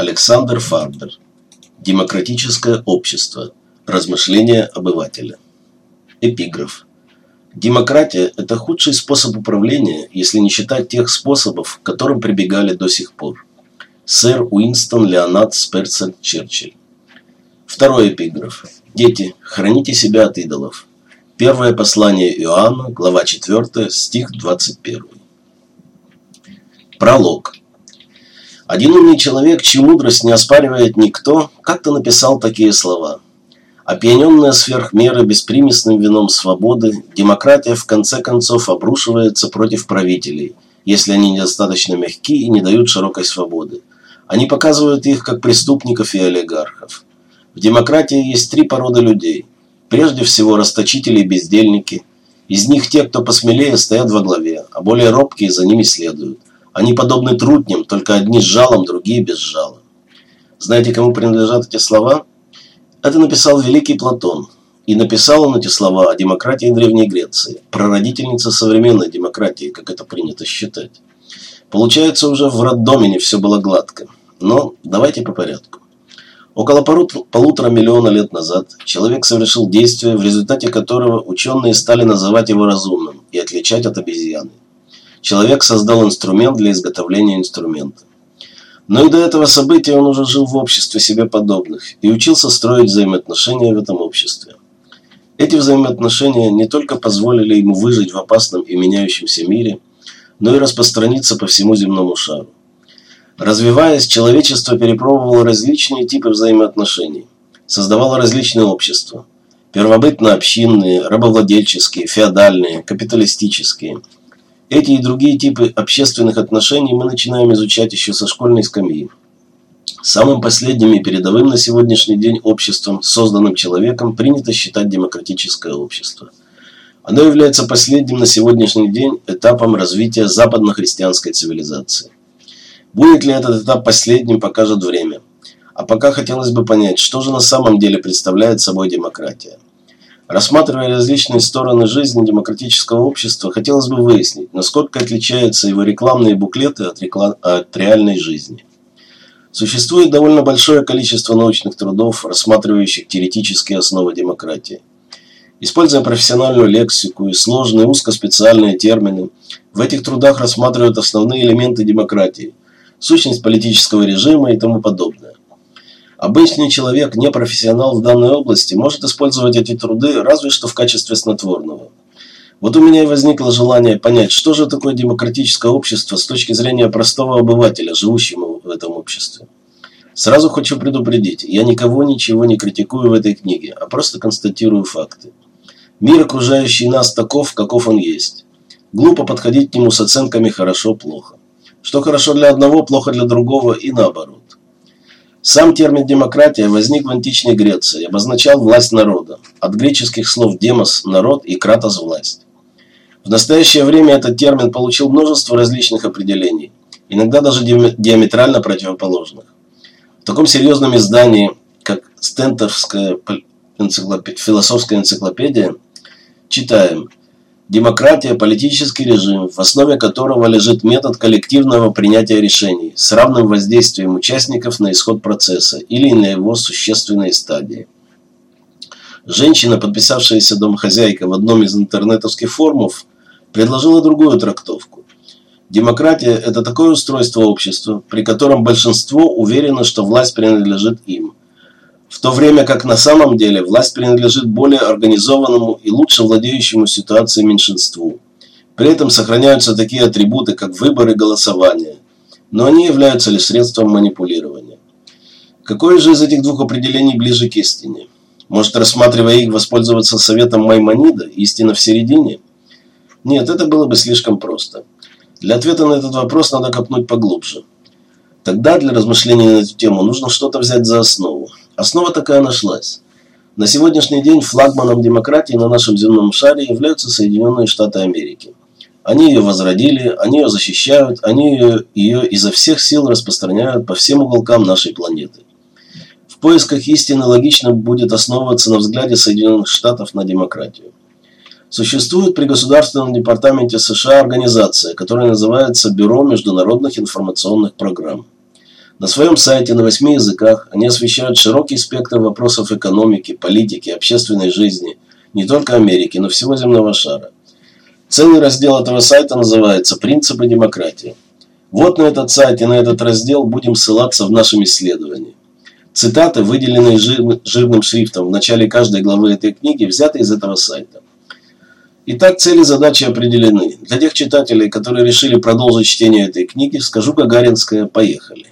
Александр Фарбер. Демократическое общество. Размышления обывателя. Эпиграф. Демократия – это худший способ управления, если не считать тех способов, к которым прибегали до сих пор. Сэр Уинстон Леонард Сперцер Черчилль. Второй эпиграф. Дети, храните себя от идолов. Первое послание Иоанна, глава 4, стих 21. Пролог. Один умный человек, чью мудрость не оспаривает никто, как-то написал такие слова. Опьяненная сверх меры беспримесным вином свободы, демократия в конце концов обрушивается против правителей, если они недостаточно мягки и не дают широкой свободы. Они показывают их как преступников и олигархов. В демократии есть три породы людей. Прежде всего расточители и бездельники. Из них те, кто посмелее, стоят во главе, а более робкие за ними следуют. Они подобны трутням, только одни с жалом, другие без жала. Знаете, кому принадлежат эти слова? Это написал великий Платон. И написал он эти слова о демократии Древней Греции, прародительница современной демократии, как это принято считать. Получается, уже в роддоме не все было гладко. Но давайте по порядку. Около полутора миллиона лет назад человек совершил действие, в результате которого ученые стали называть его разумным и отличать от обезьяны человек создал инструмент для изготовления инструмента. Но и до этого события он уже жил в обществе себе подобных и учился строить взаимоотношения в этом обществе. Эти взаимоотношения не только позволили ему выжить в опасном и меняющемся мире, но и распространиться по всему земному шару. Развиваясь, человечество перепробовало различные типы взаимоотношений, создавало различные общества – первобытно-общинные, рабовладельческие, феодальные, капиталистические – эти и другие типы общественных отношений мы начинаем изучать еще со школьной скамьи. Самым последним и передовым на сегодняшний день обществом, созданным человеком, принято считать демократическое общество. Оно является последним на сегодняшний день этапом развития западно-христианской цивилизации. Будет ли этот этап последним, покажет время. А пока хотелось бы понять, что же на самом деле представляет собой демократия. Рассматривая различные стороны жизни демократического общества, хотелось бы выяснить, насколько отличаются его рекламные буклеты от, реклам... от реальной жизни. Существует довольно большое количество научных трудов, рассматривающих теоретические основы демократии. Используя профессиональную лексику и сложные узкоспециальные термины, в этих трудах рассматривают основные элементы демократии, сущность политического режима и тому подобное. Обычный человек, не профессионал в данной области, может использовать эти труды разве что в качестве снотворного. Вот у меня и возникло желание понять, что же такое демократическое общество с точки зрения простого обывателя, живущего в этом обществе. Сразу хочу предупредить, я никого ничего не критикую в этой книге, а просто констатирую факты. Мир, окружающий нас, таков, каков он есть. Глупо подходить к нему с оценками «хорошо-плохо». Что хорошо для одного, плохо для другого и наоборот. Сам термин «демократия» возник в античной Греции и обозначал власть народа. От греческих слов «демос» – народ и «кратос» – власть. В настоящее время этот термин получил множество различных определений, иногда даже диаметрально противоположных. В таком серьезном издании, как Стентовская философская энциклопедия, читаем – Демократия – политический режим, в основе которого лежит метод коллективного принятия решений с равным воздействием участников на исход процесса или на его существенные стадии. Женщина, подписавшаяся домохозяйка в одном из интернетовских форумов, предложила другую трактовку. Демократия – это такое устройство общества, при котором большинство уверено, что власть принадлежит им – в то время как на самом деле власть принадлежит более организованному и лучше владеющему ситуацией меньшинству. При этом сохраняются такие атрибуты, как выборы и голосование, но они являются лишь средством манипулирования. Какое же из этих двух определений ближе к истине? Может, рассматривая их, воспользоваться советом Маймонида, истина в середине? Нет, это было бы слишком просто. Для ответа на этот вопрос надо копнуть поглубже. Тогда для размышлений на эту тему нужно что-то взять за основу. Основа такая нашлась. На сегодняшний день флагманом демократии на нашем земном шаре являются Соединенные Штаты Америки. Они ее возродили, они ее защищают, они ее, ее изо всех сил распространяют по всем уголкам нашей планеты. В поисках истины логично будет основываться на взгляде Соединенных Штатов на демократию. Существует при Государственном департаменте США организация, которая называется Бюро международных информационных программ. На своем сайте на восьми языках они освещают широкий спектр вопросов экономики, политики, общественной жизни не только Америки, но всего земного шара. Целый раздел этого сайта называется «Принципы демократии». Вот на этот сайт и на этот раздел будем ссылаться в нашем исследовании. Цитаты, выделенные жирным шрифтом в начале каждой главы этой книги, взяты из этого сайта. Итак, цели задачи определены. Для тех читателей, которые решили продолжить чтение этой книги, скажу гагаринское «Поехали».